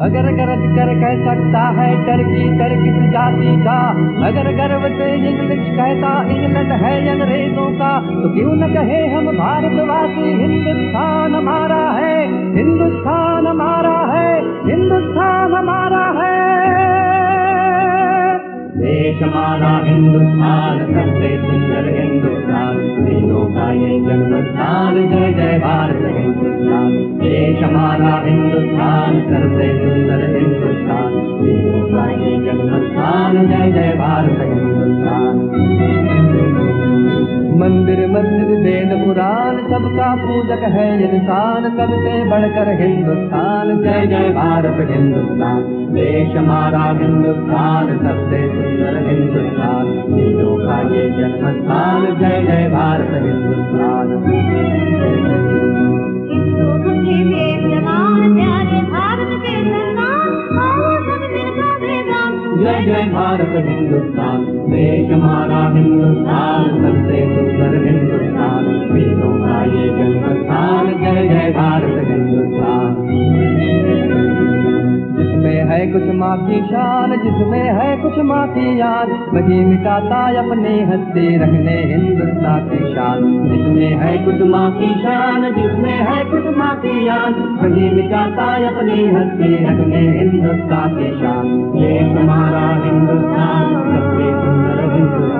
अगर गरज कर कह सकता है टर्की टर्किस जाति का? अगर गर्व से इंग्लिश कहता, इंग्लैंड है अंग्रेज़ों का तो क्यों न कहे हम भारतवासी, हिंदुस्तान हमारा है, हिंदुस्तान हमारा है, हिंदुस्तान हमारा है। देश हमारा हिंदुस्तान सबसे सुंदर हिंदुस्तान, तीनों का ये जन्मस्थान, जय जय भारत हिंदुस्तान। देश हमारा हिंदुस्तान सबसे जय जय भारत हिंदुस्तान मंदिर मस्जिद वेद पुराण, सबका पूजक है इंसान, सबसे बढ़कर हिंदुस्तान। जय जय भारत हिंदुस्तान देश हमारा हिंदुस्तान, सबसे सुंदर हिंदुस्तान। तीनों का ये जन्मस्थान, जय जय भारत हिंदुस्तान जय जय भारत हिंदुस्तान देश हमारा हिंदुस्तान सबसे सुंदर हिंदुस्तान वीरों का ये जन्मस्थान है कुछ माँ की शान, जिसमें है कुछ माँ की याद। वही मिटाता अपने हँसते रखने हिंदुस्तान की शान। जिसमें है कुछ माँ की शान, जिसमें है कुछ माँ की याद। वही मिटाता अपने हँसी रखने हिंदुस्तान की शान। ये हमारा हिंदुस्तान, सबसे सुंदर हिंदुस्तान।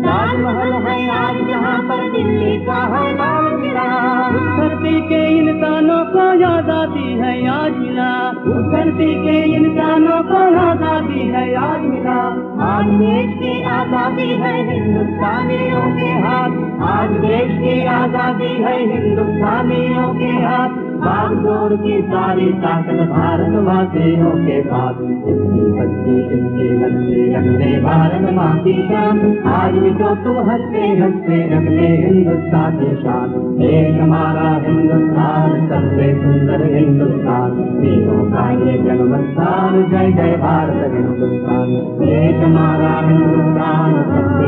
ताजमहल है आज जहाँ पर दिल्ली का है इंसानों को याद आती है आज मिला। उस धरती के इंसानों को याद आती है आज मिला। आज देश की आज़ादी है हिंदुस्तानियों के आज देश की आज़ादी है हिंदुस्तानियों के हाथ। बागडोर की सारी ताकत भारत भारतवासियों के पास। इसकी बच्ची इसकी भारत माँ की शान। आज भी तो तुम हँसते हँसते रखते हिंदुस्तान की शान। देश हमारा हिंदुस्तान, सबसे सुंदर हिंदुस्तान। वीरों का ये जन्मस्थान। जय जय भारत हिंदुस्तान। देश हमारा हिंदुस्तान।